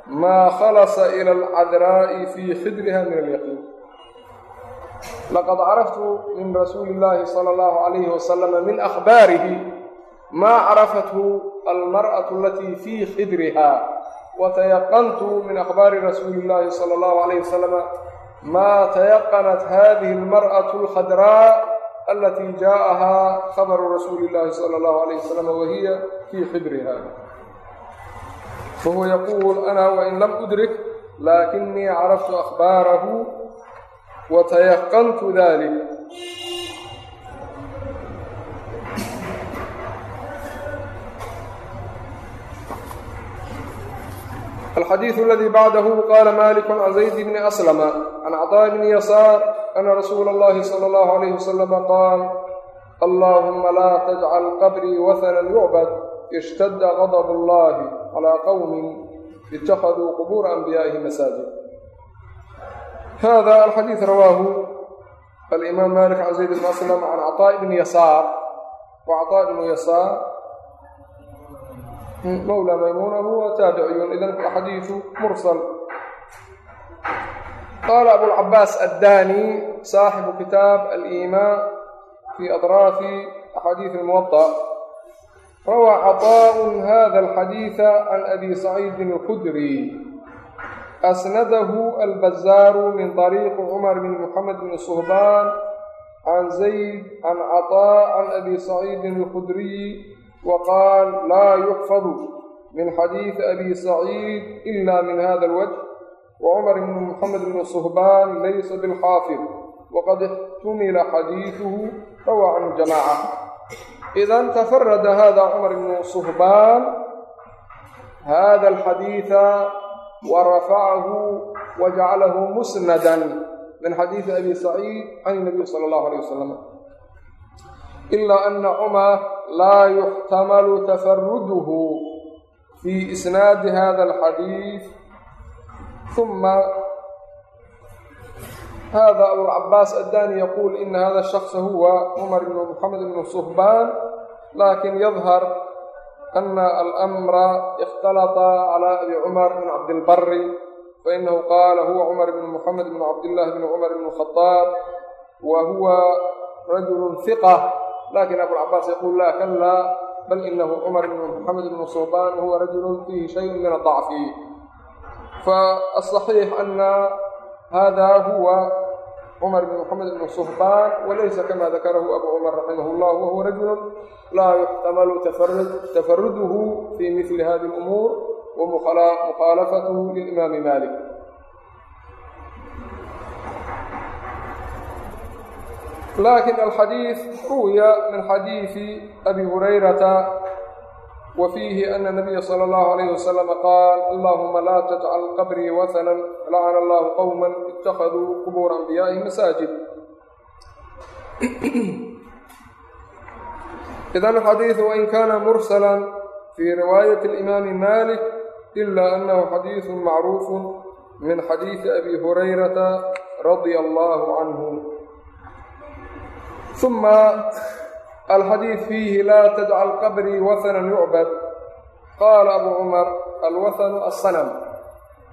maa khalasa ila alcadraa'i fii khidriha min alyaqiin laqad caraftu min rasuuli illaahi sala allahu calayhi wasalama min akhbaarihi maa carafathu almar'atu alatii fii khidriha watayaqantu min akhbaari rasuuli illaahi sala allahu calayhi wasalama maa tayaqanat hadihi اlmarأaة اlkhadraa alatii jaaءahaa khabaru rasuuli اllahi salى اllahu عalayh wasalam wahiya fii khidriha fahuwa yaquul ana wain lam udrik laakinii caraftu akhbaarahu watayaqantu dalik alxadiidu aladii bacdahu qaala maaliku can zayd bni aslama can cطaa'i bni yasaar ana rasuula allahi sala allahu alayh wasalama qaal allaahuma laa tajcal qabrii wahanan yucbad ishtadda qadabu allahi calaa qowmin ittakhaduu qubuura anbiya'ihi masaajid hada alxadiid rawaahu alimaam malik can zayd bni aslam can caطaa'i bni yasaar wa caطaa ibnu yasaar mawlى maymuuna huwa taabiciyun idan alxadiidu mursal. Qaala abuاlcabaas addani saaxibu kitaab aliimaan fi adraafi axaadiiث اlmuwaطa rawى caطaaء hada alxadiiثa can abi saciidin اlkudri asnadahu albazaaru min طariiqi cumar bn muxamed bn suhbaan can zayd can caطaa can abi saciidin اlkudriy وqاal laa يxfظ min xadiiثi abi سacيid إla min hada الwجه وcmr bn mحamed bn صhbaan laysa bاlxaafiظ wqad اxtumila xadiiثuhu rawى canhu jamاcة إida تfarada hada cmr bn صhbaan hada الxadiiثa warafacahu wajcalahu musnada min xadiiثi abi سacيid can النabiy slى الlaه عlيه وsلم إla ana cmar laa yuxtamalu tafaruduhu fii isnaadi hada alxadiid uma hada abulcabaas addani yaquul ina hada shaksa huwa cumar ibn moxamed ibn suhbaan laakiin yadhar ana alamra ikhtalata cala abi cumar ibn cabdilbari fainahu qaala huwa cumar ibn moxamed ibn cabdillahi ibn cumar ibn khadaab wa huwa rajulu hiqa lakin abulcabaas yaquul la kala bal inahu cumar bn mxamed bn suhbaan wahuwa rajulu fiihi shayء min aضacfi faaصaxiix ana hada huwa cumar bn mxamed bn suhbaan walaysa kama dakarahu abu cumar raximah اllah wahuwa rajulu laa yuxtamalu tafaruduhu fi mili hadi اlumuur wamukhaalafathu lilimaami malik laakiin alxadiid ruwiya min xadiidi abi hurayrata wa fiihi ana nabiya sala allahu alayh wasalama qaal allahuma laa tajcal qabrii wahanan lacana allahu qowma ittakhaduu qubuura anbiyaa'ihi masaajid ida xadiidu wain kana mursala fii riwaayati alimaami malik ila anahu xadiidu macruufu min xadiidi abi hurayrata radia allahu canhu uma alxadiid fiihi laa tadcal qabrii wahanan yucbad qaala abu cumar alwahanu asanam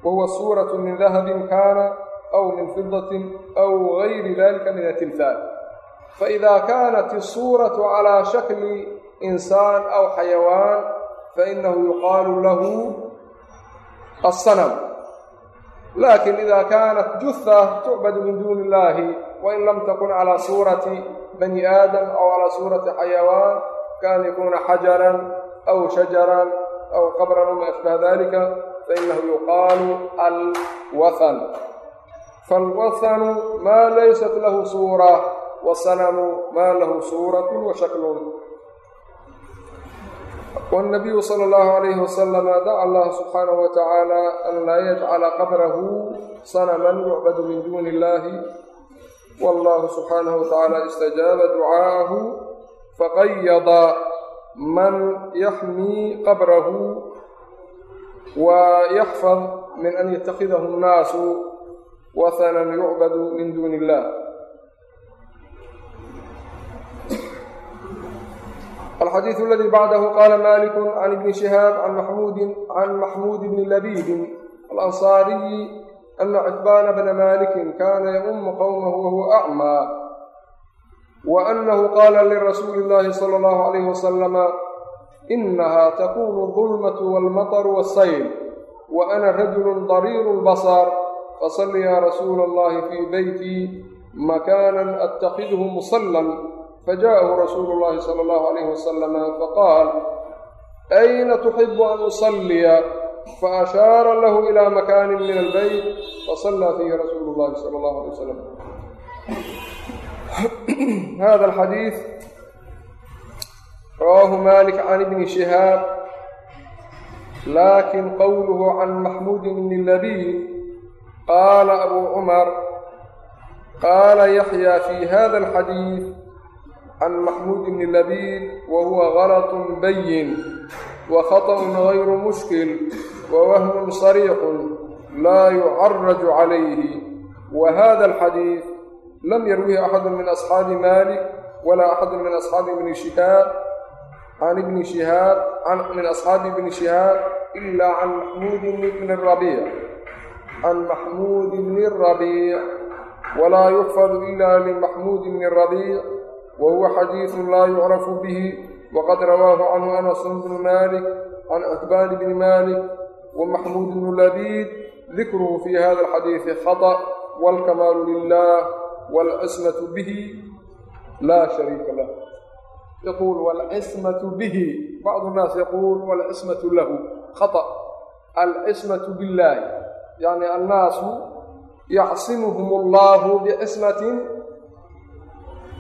wahuwa suuratu min dahabin kaana aw min fidatin aw gayri dalika min atimhaal faidaa kaanat isuuratu calaa shakli insaan aw xayawaan fainahu yuqaalu lahu asanam laakin idaa kaanat juha tucbadu min duuni illaahi wain lam takun calaa suurati bani aadam aw calaa suurati xayawaan kaan yakuuna xajaran aw shajaran aw qabran wma ashbaha dalika fainahu yuqaalu alwathan faalwathanu maa laysat lahu suura wasanamu maa lahu suuratu wa shaklun والنبي صلى الله عليه وسلم دعا الله سبحانه وتعالى أن لا يجعل قبره صنما يعبد من دون الله wallahu subxaanahu watacaala istajaaba ducaahu faqayada man yaxmii qabrahu wa yaxfad min an yatakhidahu nnaasu wahanan yucbadu min duuni illah alxadiidu aladii bacdahu qaala maliku can ibni shihaab can maxmuudin can maxmuud bni labiidin alansaariyi أna cتbاn bna maliki kana yؤm qwmh whuwa أعmى وأnah qala lrasuuli الlahi slى الlه عlيه وsلم إnaha tkun الظulmة والmaطر والsayl وأna rajul ضريr الbصر faصl ya rasuul الlahi fي beyti makana أتkidh mصlا فجاءه رسول الله صلى الله عليه وسلم فقال أين تحب أن أصلي faashaara lahu ilaa makaanin min albeyt fasallaa fiihi rasuulu llahi sala allahu alay wasalam hada alxadiid rawaahu malik can ibni shihaab laakiin qowluhu can maxmuudi bni labiid qaala abuu cumar qaala yaxya fi hada alxadiid can maxmuud bni labiid wa huwa galaطu bayin wa khaطأ gayru mushkil ووهم صريح لا يعرج عليه وهذا الحديث لم يروه أحد من أصحاب مالك ولا أحد من أصحاب ابن شهاب عن ابن شهاب عن من أصحاب ابن شهاب إلا عن محمود بن الربيع عن محمود بن الربيع ولا يحفظ إلا لمحمود بن الربيع وهو حديث لا يعرف به وقد رواه عنه أنس بن مالك عن أثبان بن مالك ومحمود بن لبيد ذكره في هذا الحديث خطأ والكمال لله والعصمة به لا شريك له يقول والعصمة به بعض الناس يقول والعصمة له خطأ العصمة بالله يعني الناس يعصمهم الله بعصمة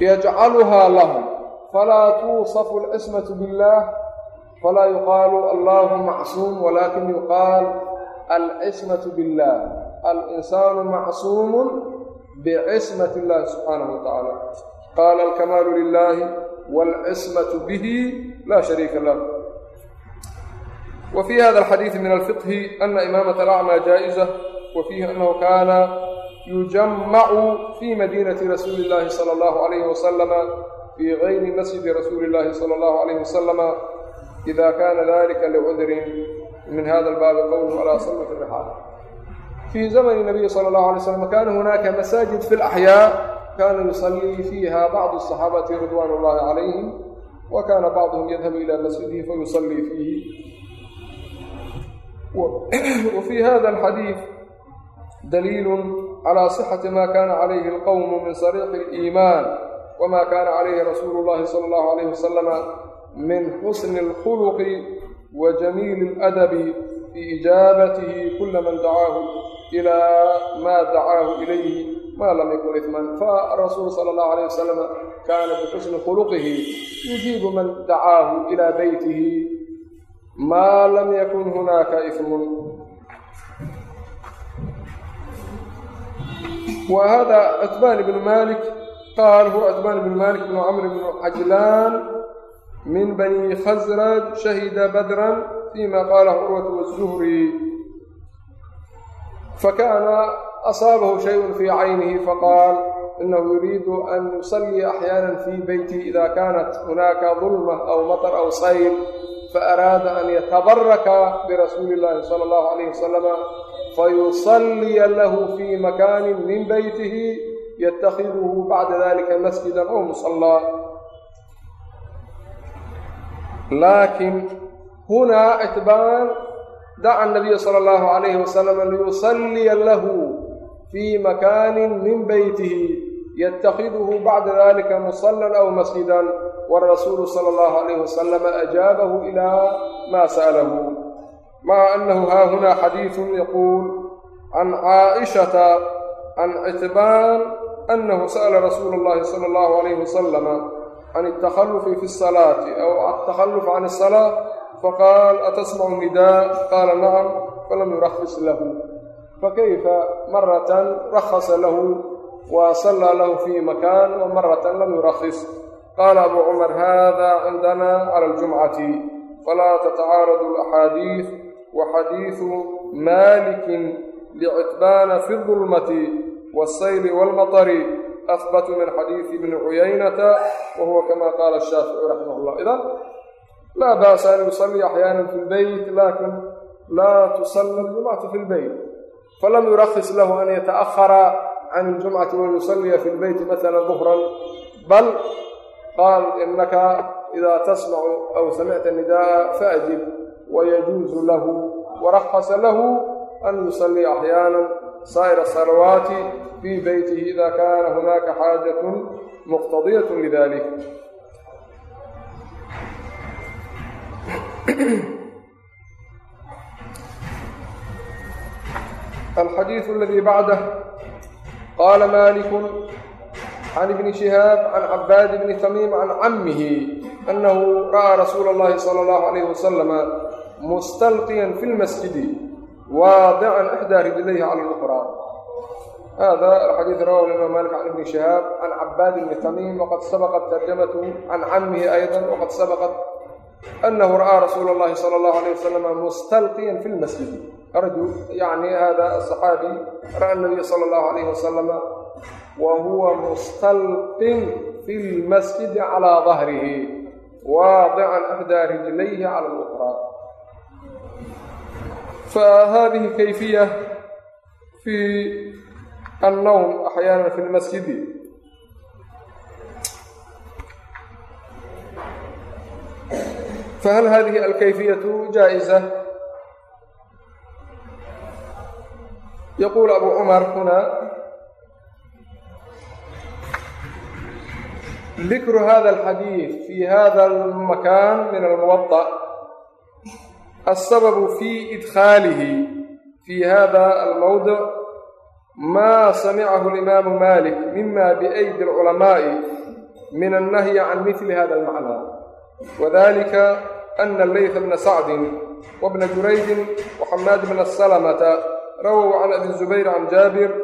يجعلها لهم فلا توصف العصمة بالله falaa yuqaalu allahu macsuum walaakin yuqaal alcismatu biاllah alinsaanu macsuumun bicismat illahi subxaanahu watacaala qaala alkamaalu lilahi waalcismatu bihi laa shariika lah وفي hda الxadيiث min الفقه أna imamة الأعmى jائزة وفيhi أnhu kana yujamc fي madinaةi rasuuli الlahi صلى الله عليه وsلم fي غayri masjidi rasuuli الlahi صلى الله عليه وsلم إda kaana dalika licudrin min hada lbaabi qowluhu alaa sallu fi rixaal fii zamn الnabiyi salى اllahu alay slam kaana hunaaka masaajid fi اlaxyaa kana yusalii fiiha bacdu الصaxaabati ridwan اllahi calayhim wa kana bacduhm yadhabu ila masjidihi fayusalii fiihi wfii hada alxadiid daliilu calaa sixati ma kaana calayhi alqowmu min sariixi اliimaan wama kaana calayhi rasuulu اllahi salى اllahu alayh wasalama min xusni اlkhuluqi wa jamiili اladabi fii ijaabatihi kula man dacaahu ila ma dacaahu ilayhi ma lam yakun ifman farasuul sala اllahu alayh wasalama kana bixusni khuluqihi yujiibu man dacaahu ila beytihi ma lam yakun hunaaka ifmun وهذا عتبان بن مالك قال هو عتبان بن مالك بن عمرو بن عجلان من بني خزرج شهد بدرا فيما قاله عروة والزهري فكان أصابه شيء في عينه فقال إنه يريد أن يصلي أحيانا في بيته إذا كانت هناك ظلمة أو مطر أو صيل فأراد أن يتبرك برسول الله صلى الله عليه وسلم fayusaliya lahu fii makaanin min beytihi yatakhiduhu bacda dalika masjida aw musallaa laakin hunaa itbaan daca anabiya sala allahu calayhi wasalam liyusaliya lahu fii makaanin min beytihi yتkidhu bعda dalika muصlى أw masjida wالrasuulu slى الlه عlيه وsلم أjaabahu إlى ma sأlahu maca أnahu haahuna xadiiث yquul can caaئiشhaةa can citbaan أnahu sأla rasuul الlahi slى الlه عlيه وsلم can اtakhalufi fi الsalaati aw atakhaluf can الsalaa faqaal atasmacu nidaa qaala nacam falam yurakhis lahu fakayfa maratan rakhasa lahu wa sallaa lahu fi makan wa maratan lam yurakhis qala abu cumar hada cindana cala aljumcati falaa tatacaaradu alaxaadiis wa xadiisu malikin licitbaana fi اdulmati waالsayli wاlmaطari أثبت من حديث ابن عيينة وهو كما قال الشافعي رحمه الله إذا لا بأس أن يصلي أحيانا في البيت لكن لا تصلي الجمعة في البيت فلم يرخص له أن يتأخر can اljumcati wayusaliya fi lbeyti maala duhran bal qaal inaka ida tasmacu aw samicta nidaءa faajib wayajuuzu lahu warakasa lahu an yusaliya axyaana saa'ir asalawaati fii beytihi ida kaana hunaaka xaajatun muqtadiyat lidalik الxadiiث اladي bacdah qala malik can ibni shihaab can cabaad bni tamiim can camih anahu ra'aa rasuula اllahi salى اllahu عalayh wasalama mustalqiyan fi اlmasjidi waadican ixdaa rijlayhi cala اlأkhraa hada alxadiid rawahu imaam malik can ibni shihaab can cabaad bni tamiim waqad sabaqat tarjamatu can cammihi ayضa waqad sabaqat anahu ra'aa rasuula اllahi salى اllahu alayh wasalama mustalqiyan fi lmasjidi arju yani hada asaxaabi ra'a nabiya sala allahu alayhi wasalama wa huwa mustalqin fi lmasjidi calaa dahrihi waadican axdaa rijlayhi cala alukraa fahadihi kayfiya fi annowm axyaana fi lmasjidi fahal hadihi alkayfiyatu jaa'iza يقول أبو عمر هنا ذكر هذا الحديث في هذا المكان من الموطأ السبب في إدخاله في هذا الموضع ما سمعه الإمام مالك مما بأيدي العلماء من النهي عن مثل هذا المعنى وذلك أن الليث بن سعد وابن جريج وحماد بن السلمة رووا عن أبي الزبير عن جابر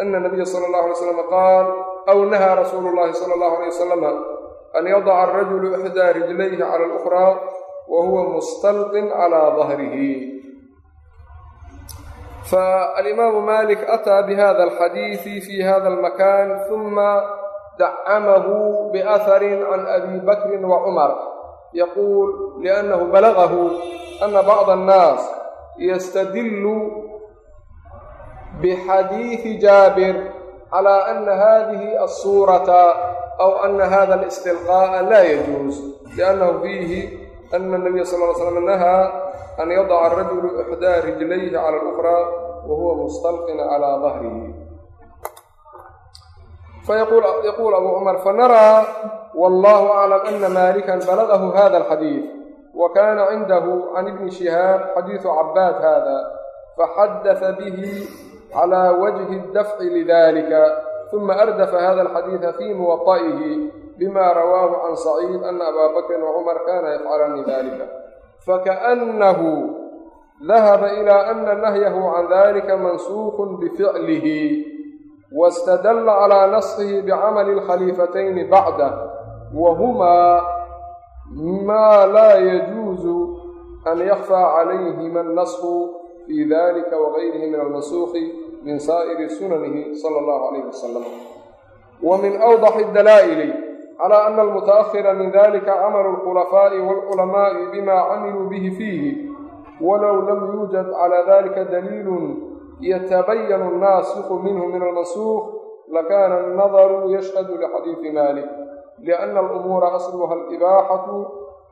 أن النبي صلى الله عليه وسلم قال أو نهى رسول الله صلى الله عليه وسلم أن يضع الرجل إحدى رجليه على الأخرى wa huwa mustaldin calaa dahrihi فالإمام مالك أتى بهذا الحديث في هذا المكان ثم دعمه بأثر عن أبي بكر وعمر يقول لأنه بلغه أن بعض الناس يستدل بحديث جابر على أن هذه الصورة أو أن هذا الاستلقاء لا يجوز لأنه فيه ana nabiya sal l slam nahaa an yadaca rajulu ixdaa rijlayhi cala aluqraa wa huwa mustalqina calaa dahrihi fayaquul abu cumar fanaraa wallahu aclam ana maalikan balagahu hada alxadiid wa kaana cindahu can ibni shihaab xadiidu cabaad hada faxaddatha bihi calaa wajhi dafci lidalika ثuma ardafa hada alxadiida fii muwaطa'ihi bima rawaahu can saciid ana abaa bakrin wacumar kana yafcalani dalika fakaأnnahu dahaba ilaa ana nahyahu can dalika mansuuqun bificlihi wاstadala calaa nasxihi bicamali اlkhaliifatayni bacdah wahumaa maa laa yajuuzu an yakfaa calayhima annasxu fii dalika wagayrih min almansuuqi min saa'iri sunanihi sala allahu calayhi wasalam wa min awdaxi dalaa'ili calaa ana almuta'ahira min dalika camalu alkhulafaa'i waalculamaa'i bimaa camiluu bihi fiihi walow lam yuujad calaa dalika daliilun yatabayanu annaasixu minhu min almansuuq lakaana annadaru yashhadu lixadiifi maalik. Lianna alumuura asluha alibaaxatu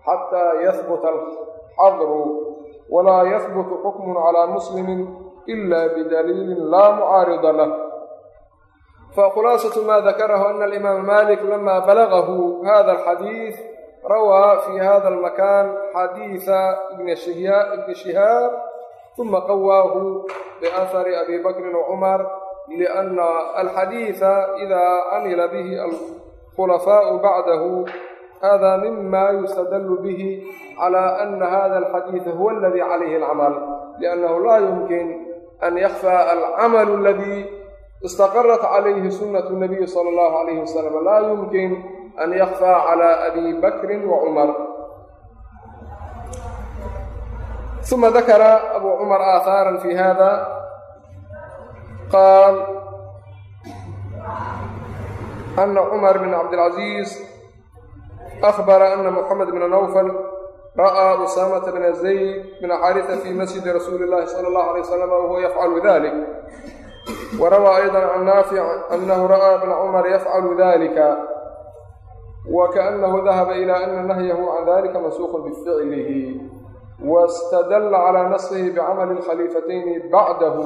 xataa yahbuta alxadru walaa yahbutu xukmun calaa muslimin إلا بدليل لا معارض له فخلاصة ما ذكره أن الإمام مالك لما بلغه هذا الحديث روى في هذا المكان حديث ابن ابن شهاب ثم قواه بأثر أبي بكر وعمر لأن الحديث إذا عمل به الخلفاء بعده هذا مما يستدل به على أن هذا الحديث هو الذي عليه العمل لأنه لا يمكن أن يخفى العمل الذي استقرت عليه سنة النبي صلى الله عليه وسلم لا يمكن أن يخفى على أبي بكر وعمر ثم ذكر أبو عمر آثارا في هذا قال أن عمر بن عبد العزيز أخبر أن محمد بن نوفل رأى أسامة بن زيد بن حارثة في مسجد رسول الله صلى الله عليه وسلم وهو يفعل ذلك وروى أيضا عن نافع أنه رأى ابن عمر يفعل ذلك وكأنه ذهب إلى أن نهيه عن ذلك منسوخ بفعله واستدل على نصه بعمل الخليفتين بعده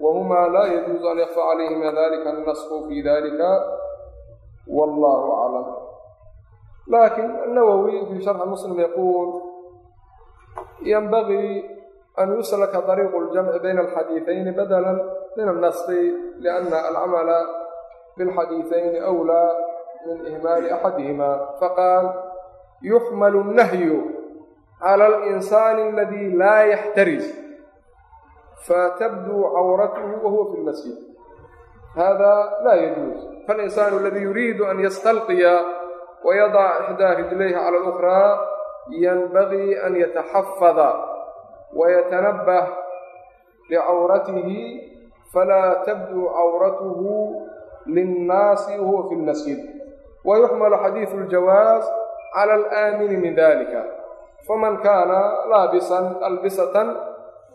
وهما لا يجوز أن يخفى عليهما ذلك النسخ في ذلك والله أعلم لكن النووي في شرح مسلم يقول ينبغي أن يسلك طريق الجمع بين الحديثين بدلا من النسخ لأن العمل بالحديثين أولى من إهمال أحدهما فقال يحمل النهي على الإنسان الذي لا يحترز فتبدو عورته وهو في المسجد هذا لا يجوز فالإنسان الذي يريد أن يستلقي wayadac ixdaa rijlayhi cala alukhraa yanbagii an yataxafada wayatanabbah licawratihi falaa tabduu cawratuhu linnaasi wahuwa fi lmasjid wayuxmalu xadiidu aljawaas cala alaamini min dalika faman kaana laabisan albisatan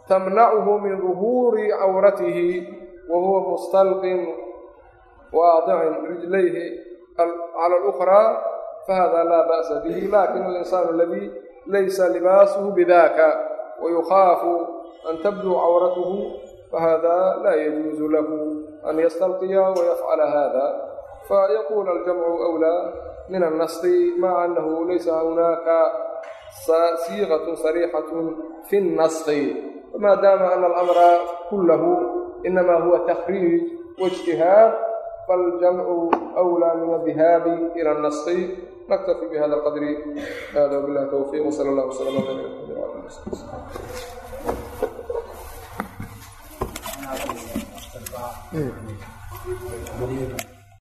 tamnachu min duhuuri cawratihi wa huwa mustalqin waadicin rijlayhi cala alukhraa فهذا لا بأس به لكن الإنسان الذي ليس لباسه بذاك ويخاف أن تبدو عورته فهذا لا يجوز له أن يستلقي ويفعل هذا فيقول الجمع أولى من النسخ مع أنه ليس هناك صيغة صريحة في النسخ وما دام أن الأمر كله إنما هو تخريج واجتهاد فالجمع أولى من الذهاب إلى النص نكتفي بهذا القدر هذا وبالله التوفيق وصلى الله وسلم على نبينا محمد وعلى آله وصحبه